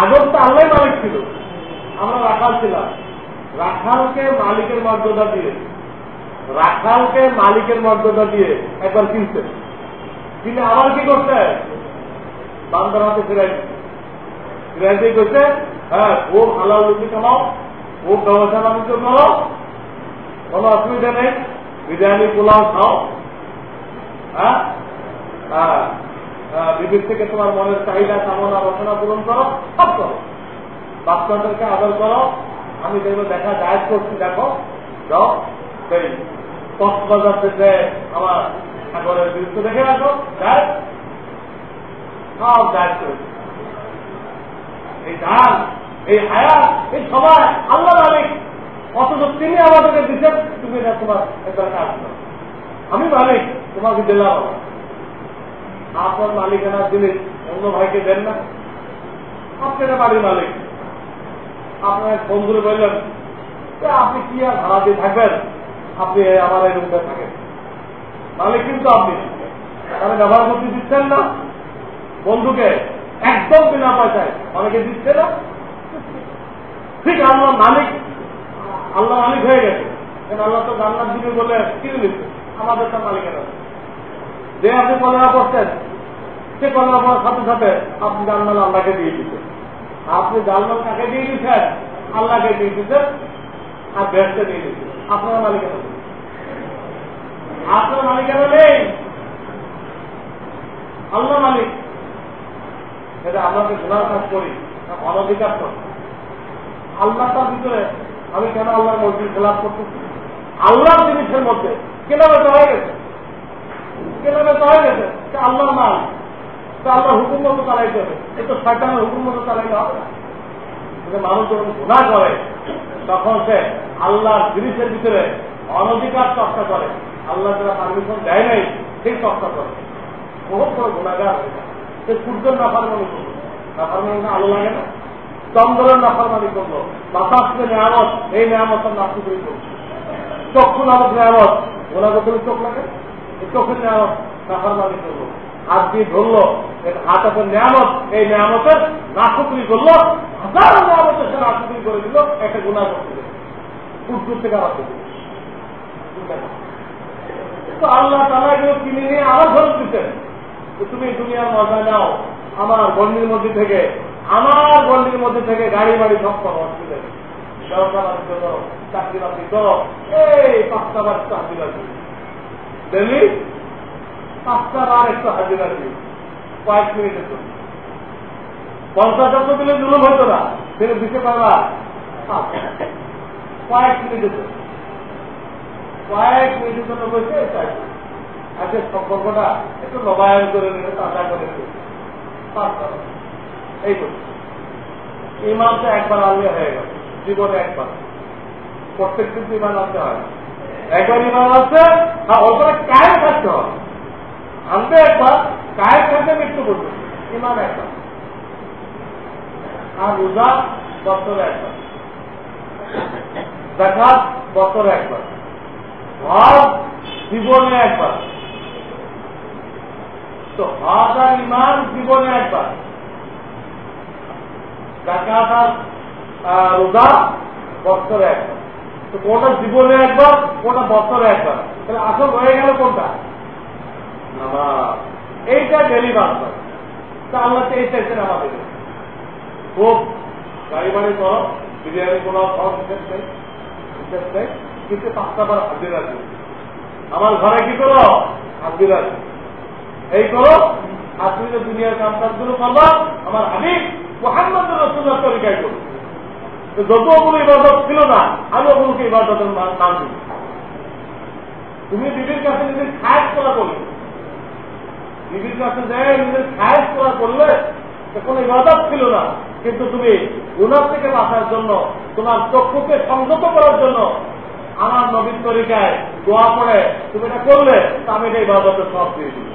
আগেও তো আল্লাহ মালিক ছিল। আমরা রাখাল ছিলাম। রাখালকে মালিকের মর্যাদা দিয়ে, রাখালকে মালিকের মর্যাদা দিয়ে একবার কিনছে কিনে আবার কি করছে? বান্দার হাতে ফিরাই ফিরাই করছে হ্যাঁ ও হালাল রুটি কামাও ও ব্যবসা বাণিজ্য করো কোনো অসুবিধা নেই, বিরিয়ানি পোলাও খাও। হ্যাঁ? হ্যাঁ। বিদেশ থেকে তোমার মনের চাহিদা, কামনা রচনা পূরণ করো, সব করো। বাচ্চাদেরকে আদর করো। আমি যেগুলো দেখা ডায়েট করছি, দেখো সেই কক্সবাজার থেকে আমার সাগরের দৃশ্য দেখে রাখো ডায়েট সব ডায়েট করেছি এই ধান এই হায়াত, এই সবাই আল্লাহ মালিক। অথচ তিনি আমাদেরকে দিচ্ছেন তুমি এটা তোমার একবার কাজ আমি মালিক, তোমাকে দিলাম আপনার মালিকানা দিলে অন্য ভাইকে দেন না। আপনি এটা বাড়ির মালিক। আপনার বন্ধুরে বললেন আপনি কি আর ভাড়া দিয়ে থাকবেন? আপনি আমার এই রুমে থাকেন। মালিক কিন্তু আপনি তাহলে ব্যবহার করতে দিচ্ছেন না। বন্ধুকে একদম বিনা পয়সায় অনেকে দিচ্ছে না। ঠিক, আল্লাহ মালিক আল্লাহ মালিক হয়ে গেছে। আল্লাহ তো জান্নার দিবে বলে কিনে নিচ্ছে আমাদের তো মালিকের যে আপনি কলেরা করছেন, সে কলেরা করার সাথে সাথে আপনি জানমাল আল্লাহকে দিয়ে দিচ্ছেন। আপনি জানমাল কাকে দিয়ে দিচ্ছেন? আল্লাহকে দিয়ে দিচ্ছেন আর বেসকে দিয়ে দিচ্ছেন। আপনার মালিকেরা আপনার মালিকেরা নেই। আল্লাহ মালিক। এটা আমাকে গুণার কাজ করি অনধিকার করি। আল্লাহ তার ভিতরে, আমি কেন আল্লাহর মসজিদ খেলাপ করতেছি আল্লাহর জিনিসের মধ্যে। কেনাবেচা হয়ে গেছে? কেনাবেচা হয়ে গেছে? সে আল্লাহর মাল। সে আল্লাহর হুকুম মতো চালাইতে হবে। এ তো শয়তানের হুকুম মতো চালাইতে হবে না। মানুষ যখন গুণা করে, তখন সে আল্লাহর জিনিসের ভিতরে অনধিকার চর্চা করে। আল্লাহ যারা পারমিশন দেয় নাই, সেই চর্চা করে। বহুত বড় গুণাগার সে সূর্যের নাফারমানি করল। নাফারমানি আলো লাগে না। চন্দ্রের নাফার নাফারমানি করল। বাতাস নিয়ামত, এই নিয়ামতের নাফুকরি করল। চক্ষু নামক নিয়ামত বছর চোখ লাগে চোখের ধরলো থেকে আল্লাহ তালা কিনে নিয়ে আবার ফেরত দিতেন তুমি দুনিয়ার মজা নাও, আমার গন্ডির মধ্যে থেকে, আমার গন্ডির মধ্যে থেকে গাড়ি বাড়ি সব করো অসুবিধা নেই ব্যবসা বাণিজ্য করো চাকরি বাকরি করো এই পাঁচটা একটু হাজিরা দিই ডেলি পাঁচটা বার একটু হাজিরা দিই কয়েক মিনিটের জন্য। পঞ্চাশ শব্দ দিলে জুলুম হতো না। কিন্তু দিতে পারবা? কয়েক মিনিটের জন্য। কয়েক মিনিটের জন্য বসে আজকে সম্পর্কটা একটু নবায়ন করে নিলে তাজা করে এই তো। ইমান তো একবার আনলে হয়ে গেল। জীবনে একবার। প্রত্যেক দিন ইমান আনতে হয়। একবার ইমান আছে আর ওটা কায়ে থাকতে হয় আনতে একবার কায়ে থাকতে মৃত্যু করতে ইমান একবার। আর রোজা, বছরে একবার। দেখাত বছরে একবার। হজ, জীবনে একবার। তো হজ আর ইমান জীবনে একবার। জাকাত আর রোজা, বছরে একবার। তো কোনটা জীবনে একবার, কোনটা বছরে একবার? তাহলে আসল হয়ে গেল কোনটা? নামাজ। এইটা ডেলি বাঁচবে তা আল্লাহ এই চাইছেন আমাদের খুব গাড়ি বাড়ি করো বিরিয়ানি কোনো নেই কিন্তু পাঁচটা বার হাজির আছে আমার ঘরে কি করো? হাজির আছে এই করো আর তুমি যে দুনিয়ার কাম কাজ কাজগুলো করবা আমার হাবিব মোহাম্মদ রসুল্লাহ তরিকায় করো। যত ওগুলো ইবাদত ছিল না আমি ওগুলোকে ইবাদতের নাম দিই তুমি বিবির কাছে নিজের খায়স করা করলে। বিবির কাছে যায়, নিজের খায়স করা করলে কোনো ইবাদত ছিল না। কিন্তু তুমি গুণার থেকে বাঁচার জন্য, তোমার চক্ষুকে সংযত করার জন্য আমার নবীন তরিকায় দোয়া পড়ে তুমি এটা করলে আমি এটা ইবাদতের সব দিয়ে দিই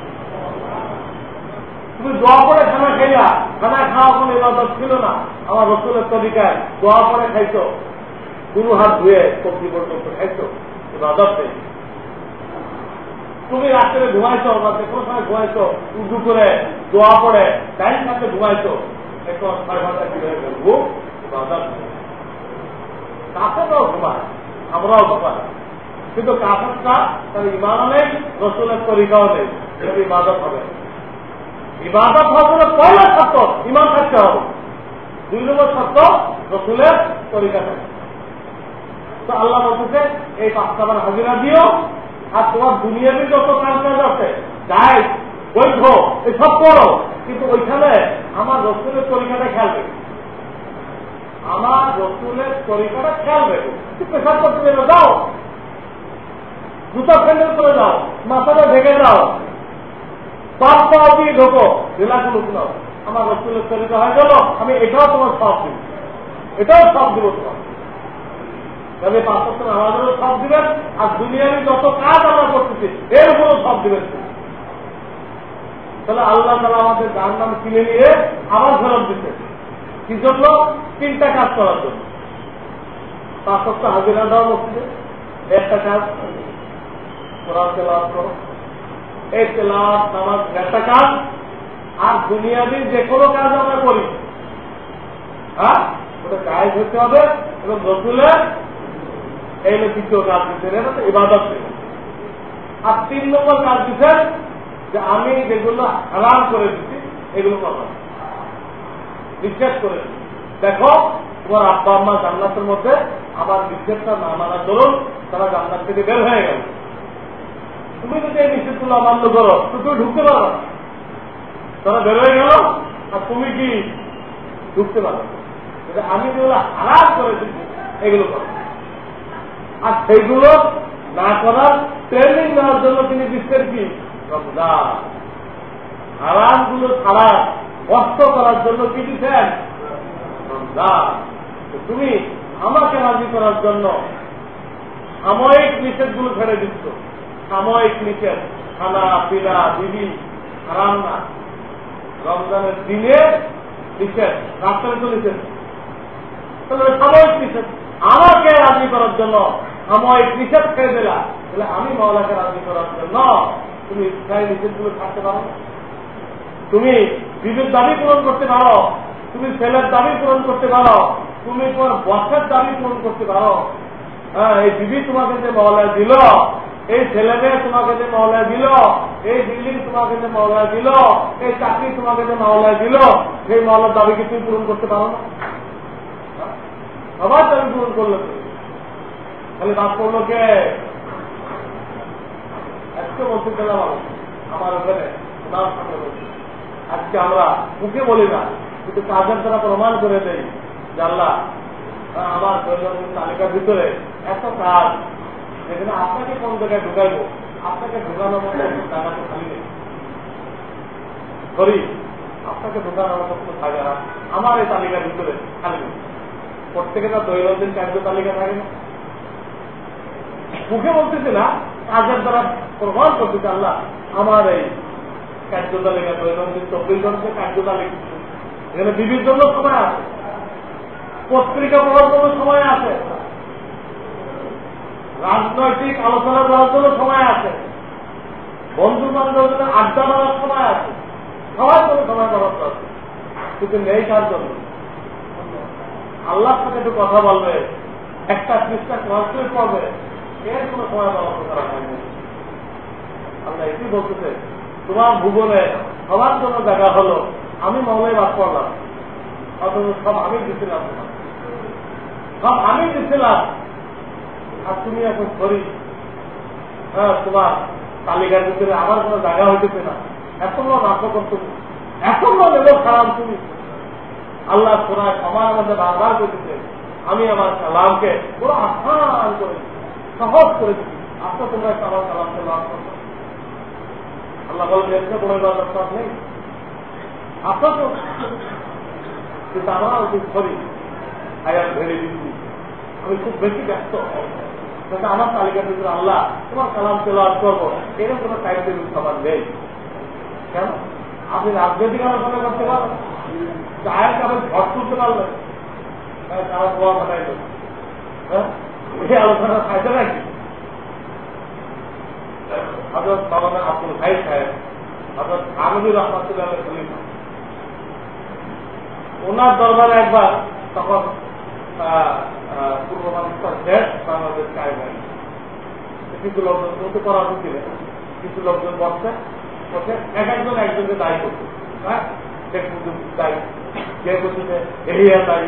তুমি দোয়া পড়ে খানা খাইয়া খানা খাওয়া কোনো ইবাদত ছিল না। আমার রসুলের তরিকায় দোয়া পড়ে খাইছো। গুরু হাত ধুয়ে সবজি পর্যন্ত খাইছো, ইবাদত নেই তুমি রাত্রে ঘুমাইছো বা যে কোনো সময় ঘুমাইছো? উর্দু করে দোয়া পড়ে টাইম সাথে ঘুমাইছো? ঘুমাই। কিন্তু নেই তরিকাও নেই। হবে। ইমান থাকতে হবে। তরিকা তো আল্লাহ এই পাঁচটা হাজিরা দিও আর তোমার দুনিয়াতে যত কাজ কাজ আছে যাই বৈধ, এসব করো। কিন্তু ওইখানে আমার রসুলের তরিকাটা খেয়াল রেখো। আমার রসুলের তরিকাটা খেয়াল রেখো। পেশাব করতে দেবে যাও। জুতা প্যান্ডেল করে যাও। মাথাটা ঢেকে যাও সব পাওয়া দিয়ে ঢোকো। জেলাগুলো শোনাও আমার রসুলের তরিকা হয়ে গেল। আমি এটাও তোমার সব দিব। এটাও সব দিব তোমার তবে পাঁচত্তর আমাদেরও সব দিবেন, আর দুনিয়ার যত কাজ আমরা করতেছি, এর উপরও সব দিবেন। তাহলে আল্লাহ তালা আমাদের যার নাম কিনে নিয়ে আবার ফেরত দিতে কি জন্য? তিনটা কাজ করার জন্য। পাঁচত্ব হাজিরা দেওয়া মসজিদে। একটা কাজ, কোরআন করো। এই তেলাওয়াত, নামাজ, একটা কাজ, আর দুনিয়াবি যে কোনো কাজ আমরা করি। হ্যাঁ? ওটা কাজ হতে হবে এবং রসুলের এই হলো দ্বিতীয় কাজ দিচ্ছেন এটা তো ইবাদত আর তিন নম্বর কাজ দিচ্ছেন যে আমি যেগুলো হারাম করে দিচ্ছি এগুলো কথা নিষেধ করে দেখো, তোমার আব্বা আম্মা জান্নাতের মধ্যে আমার নিষেধটা না মানার দরুন তারা জান্নাত থেকে বের হয়ে গেল। তুমি যদি এই নিষেধগুলো অমান্য করো তো তুমি ঢুকতে পারো তারা বের হয়ে গেল, আর তুমি কি ঢুকতে পারো আমি যেগুলো হারাম করে দিচ্ছি এগুলো করো। আর সেইগুলো না করার ট্রেনিং নেওয়ার জন্য তিনি দিচ্ছেন কি? রমজান। হারামগুলো করার জন্য কি দিচ্ছেন? তুমি আমাকে রাজি করার জন্য সাময়িক নিষেধগুলো ছেড়ে দিচ্ছ। সাময়িক নিষেধ। খানা পিলা বিবি হারাম না। রমজানের দিনে নিষেধ। রাত্রে তো নিষেধ। তাহলে সাময়িক নিষেধ। আমাকে রাজি করার জন্য সাময়িক নিষেধ খেয়ে দিলা। তাহলে আমি মাওলাকে রাজি করার জন্য তুমি ইচ্ছায় নিষেধগুলো থাকতে পারো তুমি বিবির দাবি পূরণ করতে পারো। তুমি ছেলের দাবি পূরণ করতে পারো। তুমি তোমার বসের দাবি পূরণ করতে পারো। হ্যাঁ এই বিবি তোমাকে যে মহলায় দিল, এই ছেলে তোমাকে যে মহলায় দিল, এই বিল্ডিং তোমাকে যে মহলায় দিল, এই চাকরি তোমাকে যে মহলায় দিল, সেই মহলার দাবি কি তুমি পূরণ করতে পারো না। সবার দাবি পূরণ করল খালি বাদ করল কে? আজকে বলতে গেলাম আমার ওখানে আজকে আমরা মুখে বলি না, কিন্তু কাজের দ্বারা প্রমাণ করে দেই জানলা আমার তালিকার ভিতরে এত কাজ, যেখানে আপনাকে কোন জায়গায় ঢুকাইবো, আপনাকে ঢুকানোর মতো জায়গা খালি নেই। করি আপনাকে ঢুকানোর মতো কোনো আমার এই তালিকার ভিতরে খালি নেই। প্রত্যেকেটা দৈনন্দিন কার্য তালিকা থাকে না। মুখে বলতেছি, না কাজের দ্বারা প্রমাণ করতেছে আল্লাহ আমার এই কার্য তালিকা দৈনন্দিন চব্বিশ ঘণ্টা কার্য তালিকা এখানে বিবির জন্য সময় আছে। পত্রিকা পড়ার জন্য সময় আছে। রাজনৈতিক আলোচনা করার জন্য সময় আছে। বন্ধু বান্ধবদের আড্ডা মারার সময় আছে। সবার জন্য সময় করার আছে কিন্তু নেই কার জন্য? আল্লাহর সাথে একটু কথা বলবে। একটা পৃষ্ঠা ক্লাসে পড়বে এর কোনো সময় বরাদ্দ করা হয়নি। আল্লাহ এটি বলতেছে, তোমার ভুবনে সবার জন্য দেখা হলো, আমি মহলে বাস করলাম। অথচ সব আমি দিচ্ছিলাম সব আমি দিচ্ছিলাম আর তুমি এখন শরীর। হ্যাঁ তোমার তালিকার ভিতরে আমার কোনো জায়গা হইতেছে না। এত বড় নাটক তুমি। এত বড় খারাপ তুমি। আল্লাহ সোনায় সবার মধ্যে বারবার করতেছে আমি আমার কালামকে পুরো আসান করে সহজ করে দিচ্ছি আপনার তোমরা একটা আমার কালামকে লাভ করব আল্লাহ বলবে এসে কোনো দরকার নেই। আপনার তো। কিন্তু আমরা ওই সরি আয়ার ভেড়ে দিচ্ছি। আমি খুব বেশি ব্যস্ত। যাতে আমার তালিকার ভিতরে আল্লাহ, তোমার কালাম তেলাওয়াত করব। এরকম কোনো টাইম টেবিল সবার নেই। কেন? আপনি রাজনৈতিক আলোচনা করতে পারেন চায়ের কাপে ঝড় তুলতে পারবেন। তারা দোয়া ঘটাইল হ্যাঁ? এই আলোচনা ফায়দা নাকি হজরত মাওলানা আব্দুল ভাই সাহেব হজরত আমিনুর রহমতুল্লাহ ওনার দরবারে একবার তখন পূর্ব পাকিস্তান দেশ, বাংলাদেশ কায়দায় কিছু লোকজন মতো করা হচ্ছিল কিছু লোকজন বসছে বসে এক একজন একজনকে দায়ী করছে হ্যাঁ? দায়ী, কে বলছে এরিয়া দায়ী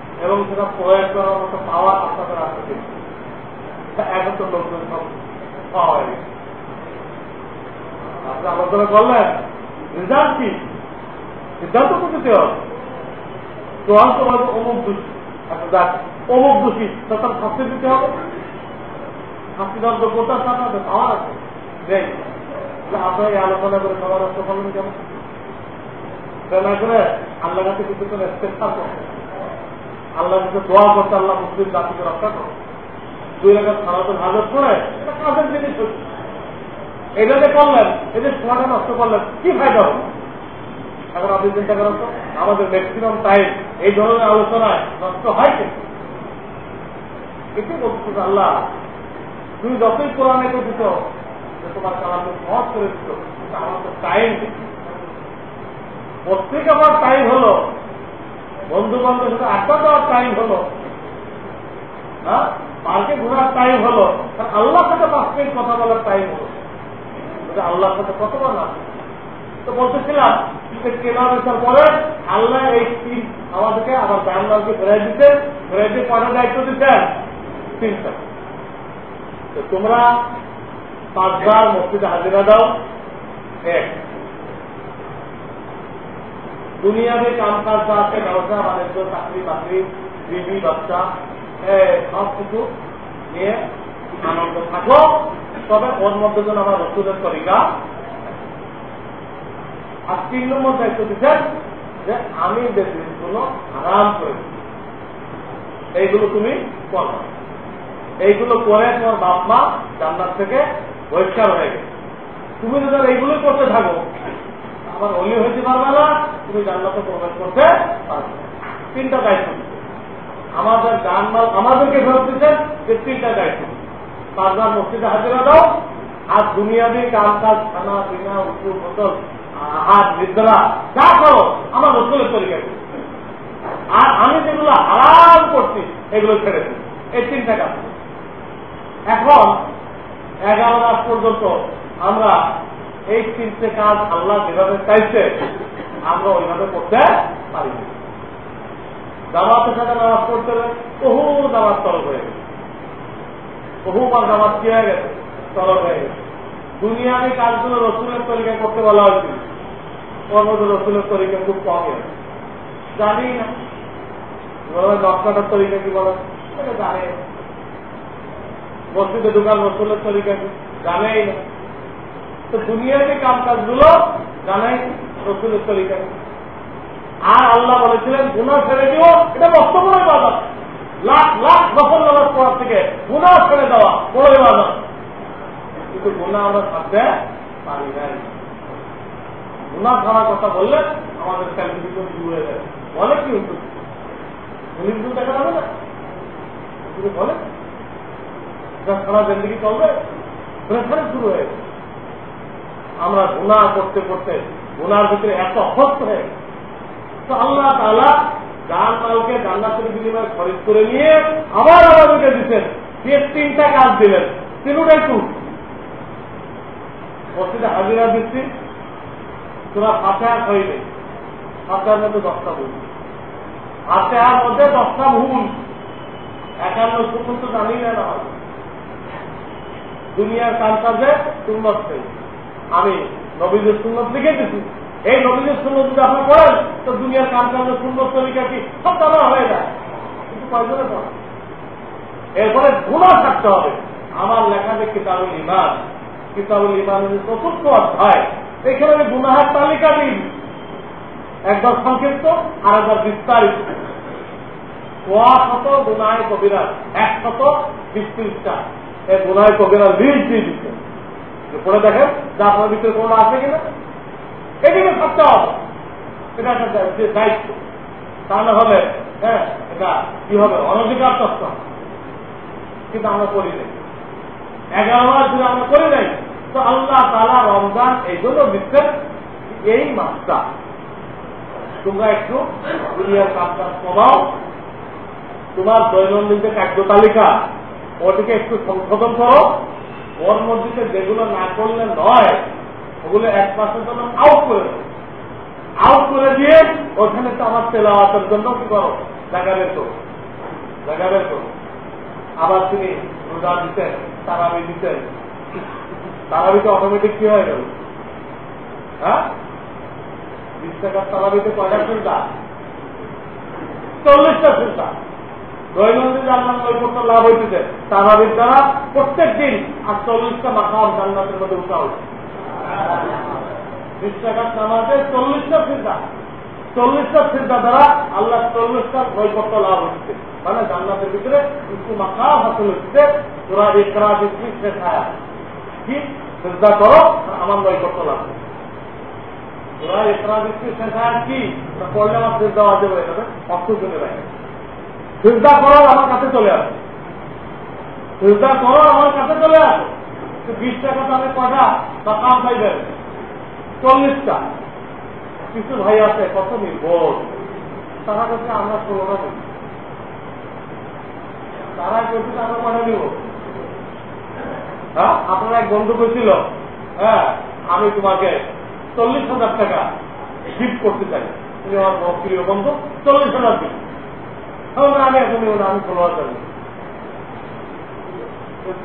এবং সেটা প্রয়োগ করার মতো পাওয়ার আপনাদের আসতে এখন তো লোকজন সব পাওয়া গেছে। আপনি আলোচনা করলেন রেজাল্ট কি? সিদ্ধান্ত তো দিতে হবে। চূড়ান্ত ভাবে অমুক দোষী আচ্ছা যাক অমুক দোষী তার শাস্তি দিতে হবে। শাস্তি দেওয়ার যোগ্যতা সাথে পাওয়ার আছে। নেই। আপনারা এই আলোচনা করে সবার নষ্ট করলেন কেমন করে আল্লাহ কাছে কিছু করে চেষ্টা করতে আল্লাহ কাছে দোয়া করতে আল্লাহ মুসলিম জাতিকে রক্ষা করো। দুই রেখা সারাদিন হাজত করে এটা কাজের জিনিস হচ্ছে। এটা যে করলেন যে সময়টা নষ্ট করলেন, কি ফায়দা হবে? এখন আপনি চিন্তা করেন তো, আমাদের ম্যাক্সিমাম টাইম এই ধরনের আলোচনায় নষ্ট হয় কিন্তু এটি বলছিস আল্লাহ, তুমি যতই কোরআনে দিত যে তোমার কালামকে সহজ করে দিত আমার তো টাইম পত্রিকা পাওয়ার টাইম হলো বন্ধু বান্ধবের সাথে আড্ডা দেওয়ার টাইম হলো। হ্যাঁ পার্কে ঘোরার টাইম হলো। আল্লাহর সাথে পাঁচ কথা বলার টাইম হলো। আল্লাহর সাথে কত বলা তো বলতেছিলাম কেনা বেচার পরে আল্লাহ এই তিন আমাদেরকে আবার জানলালকে ফেরাই দিতে ফেরাই দিয়ে কটা দায়িত্ব দিতেন তিনটা। তো তোমরা পাঁচবার মসজিদে হাজিরা দাও। এক। দুনিয়াতে কাম কাজ যা আছে, ব্যবসা, বাণিজ্য, চাকরি, বাকরি, বিবি, বাচ্চা সব কিছু নিয়ে আনন্দ থাকো। তবে ওর মধ্যে যেন আমার রসুলের তরিকা আর তিন নম্বর দায়িত্ব দিচ্ছেন যে আমি যে জিনিসগুলো আরাম করে এইগুলো তুমি করো। এইগুলো করে তোমার বাপ মা জান্নার থেকে বহিষ্কার হয়ে গেছে। তুমি যদি এইগুলো করতে থাকো আমার অলি হইতে পারবে না, তুমি জান্নাতে প্রবেশ করতে পারবে তিনটা দায়িত্ব আমাদের জানমাল আমাদেরকে ফেরত দিচ্ছেন যে তিনটা দায়িত্ব পাঁচবার মসজিদে হাজিরা দাও, আর দুনিয়াবি কাম কাজ, খানা, পিনা উত্তর বোতল হাত নিদ্রা, যা করো, আমার রসুলের তরিকা আর আমি যেগুলো হারাম করছি, এগুলো ছেড়ে দিই এই তিনটা কাজ। এখন এগারো মাস পর্যন্ত আমরা এই তিনটে কাজ আল্লাহ যেভাবে চাইছে, আমরা ওইভাবে করতে পারি দামাতের সাথে নামাজ পড়তে হবে বহু নামাজ তরফ হয়ে গেছে। বহুবার নামাজ কি হয়ে গেছে তরফ হয়ে গেছে। দুনিয়াবি কাজগুলো রসুলের তরিকা করতে বলা হয়েছিল ওর মধ্যে রসুলের তরিকা খুব কম জানি না। নকশাটার তরিকা কি বলে? জানে মসজিদে ঢুকার রসুলের তরিকা কি? জানেই না। তো দুনিয়াতে কাম কাজগুলো জানাই রসুলের তরিকা। আর আল্লাহ বলেছিলেন গুণা ছেড়ে দিও, এটা বক্তব্য বাজার লাখ লাখ বছর নামাজ পড়ার থেকে গুণা ছেড়ে দেওয়া বড় বাজার কিন্তু গুণা আমরা থাকতে পারি নাই। গুণা ছাড়ার কথা বললে আমাদের ক্যালকুলেশন শুরু হয়ে যাবে বলে কি পুলিশ দেখা যাবে না। কিন্তু বলে সারা জিন্দগি চলবে। শুরু হয়ে আমরা গুণা করতে করতে গুনার ভিতরে এত অভ্যস্ত হয়ে তো আল্লাহ তালা গান মালকে জান্নাতের বিনিময়ে খরিদ করে নিয়ে আবার আমাদেরকে দিচ্ছেন দিয়ে তিনটা কাজ দিলেন। তিনটাই টু মসজিদে হাজিরা দিচ্ছি। তোরা ফাঁসা হয়নি। ফাঁসার মধ্যে দশটা ভুল। ফাঁসার মধ্যে দশটা ভুল। একান্ন সুকুন তো জানি না দুনিয়ার কাজ কাজে নেই। আমি নবীদের সুন্নত লিখে দিচ্ছি এই নবীদের সুন্নত যদি আপনি করেন, তো দুনিয়ার কাজ কাজে সুন্নত তরিকা কি? সব জানা হয়ে যায়। কিন্তু কয়জনে পড়া? এরপরে গুণা থাকতে হবে। আমার লেখাতে কিতাবুল ইমান কিতাবুল ইমানের চতুর্থ অধ্যায়, এখানে আমি গুনাহার তালিকা দিই। একবার সংক্ষিপ্ত আর একবার বিস্তারিত। শত গুনায় কবিরাজ এক শত বিস্তৃতটা এই গুনায় কবিরাজ লিস্ট দিয়ে দিচ্ছে পড়ে দেখেন যে আপনার ভিতরে কোনো আছে কিনা? এদিকে থাকতে হবে। এটা একটা দায়িত্ব। তা না হলে হ্যাঁ এটা কি হবে? অনধিকার তত্ত্ব। কিন্তু আমরা করি নাই। এগারো মাস যদি আমরা করি নাই। তো আল্লাহ তালা রমজান এই জন্য দিচ্ছেন এই মাসটা। তোমরা একটু দুনিয়ার কাজটা কাজ কমাও। তোমার দৈনন্দিন যে কার্য তালিকা ওটিকে একটু সংশোধন করো। ওর মধ্যে যেগুলো না করলে নয়, ওগুলো এক মাসের জন্য আউট করে দেবো। আউট করে দিয়ে ওখানে তো আমার তেলাওয়াতের জন্য কি করো? জায়গা বের করো। জায়গা বের করো। আবার তিনি রোজা দিতেন, তারাবি দিতেন। তারাবিতে অটোমেটিক কি হয়ে গেল? হ্যাঁ? বিশ টাকার তারাবিতে কয়টা চিন্তা চল্লিশটা চিন্তা দৈনন্দিন নৈপুণ্য লাভ হইতেছে তারাবির দ্বারা প্রত্যেক দিন আর চল্লিশটা চিন্তা চিন্তা দ্বারা আল্লাহ লাভ মানে জান্নাতের ভিতরে কিছু মাখা হাসিল হচ্ছে তোরা একরা দিচ্ছি কি? করো আমার নৈপত্য লাভ হচ্ছে তোরা একরা দিচ্ছি শেখায় কি? পড়লে আমার চিন্তা অর্থ রাখে চিন্তা করো, আমার কাছে চলে আসো। চিন্তা করো, আমার কাছে চলে আসো। বিশ টাকা তাহলে কটা বা কাম পাইবেন চল্লিশটা। কিছু ভাই আছে কত নির্ভর তারা কাছে আমরা ষোলোটা নিব তারা করছে আমরা কটা নিব হ্যাঁ আপনার এক বন্ধু করছিল হ্যাঁ আমি তোমাকে চল্লিশ হাজার টাকা গিফট করতে চাই। তুমি আমার প্রিয় বন্ধু? চল্লিশ হাজার দিন। আমি এখন না আমি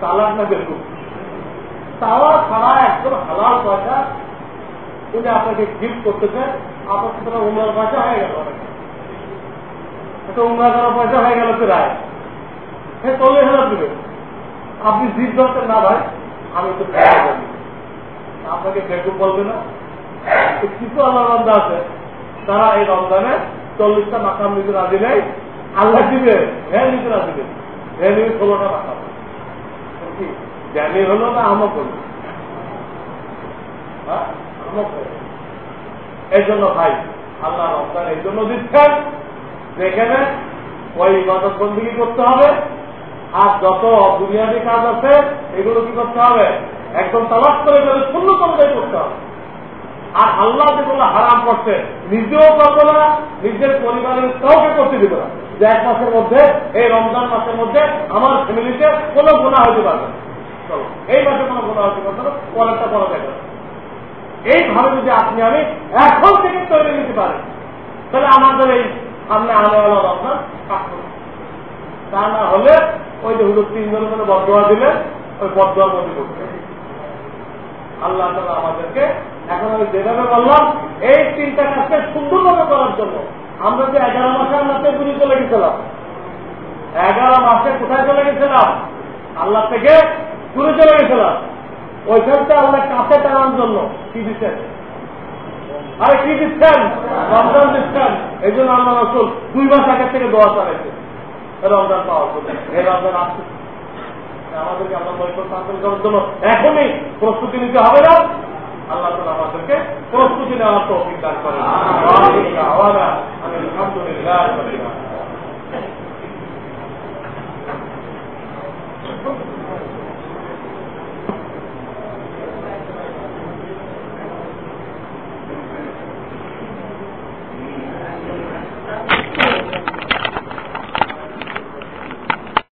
তালাক না ছাড়া একদম হালাল পয়সা উনি আপনাকে গিফট করতেছে আপনার সাথে উমরার পয়সা হয়ে গেল। এটা উমরা করার পয়সা হয়ে গেল প্রায়। সে চল্লিশ হাজার দেবে। আপনি জিদ ধরতেন না ভাই, আমি তো আপনাকে বেকুব বলবে না। কিছু আল্লাহ রমজা আছে তারা এই রমজানে চল্লিশটা মাকাম নিতে রাজি নেই আল্লাহ দিবে হ্যাঁ নিতে রাজি নেই হ্যাঁ নিবে ষোলোটা মাকাম জ্ঞানী হলো না আমক হলো? এই জন্য ভাই, আল্লাহ রমজান এই জন্য দিচ্ছেন যেখানে ওই ইবাদত বন্দী করতে হবে? আর যত দুনিয়াবি কাজ আছে, এগুলো কি করতে হবে? একদম তালাশ করে গেলে শূন্য করতে হবে। আর আল্লাহ যেগুলো হারাম করছে, নিজেও করব না, নিজের পরিবারের কাউকে করতে দিবে না। যে এক মাসের মধ্যে, এই রমজান মাসের মধ্যে আমার ফ্যামিলিতে কোনো গুণা হতে পারবে এই মাসে কোনো গুণা হতে পারবে না, পরেরটা করা যাবে। এইভাবে যদি আপনি আমি এখন থেকে তৈরি নিতে পারেন, তাহলে আমাদের এই সামনে আনেওয়ালা রমজান কাজ তা না হলে ওই যে হুজুর তিনজনের মধ্যে বদোয়া দিলে ওই বদোয়ার মধ্যে করতে আল্লাহ তালা আমাদেরকে এখন আমি যেভাবে বললাম, এই তিনটা কাজকে সুন্দরভাবে করার জন্য আমরা যে এগারো মাসে আমরা তেগুলি চলে গেছিলাম এগারো মাসে কোথায় চলে গেছিলাম আল্লাহ থেকে দূরে চলে গেছিলাম। ওইখানটা আল্লাহ কাছে টানার জন্য কি দিচ্ছেন? আরে কি দিচ্ছেন? রমজান দিচ্ছেন। এই জন্য আল্লাহ রসুল দুই মাস আগের থেকে দোয়া চালাইছে। রমজান পাওয়ার জন্য। রমজান আসছে। আমাদেরকে আল্লাহ বৈঠক করার জন্য এখনই প্রস্তুতি নিতে হবে না। আল্লাহ তালা আমাদেরকে প্রস্তুতি নেওয়ার তৌফিক দান করেন। আলহামদুলিল্লাহ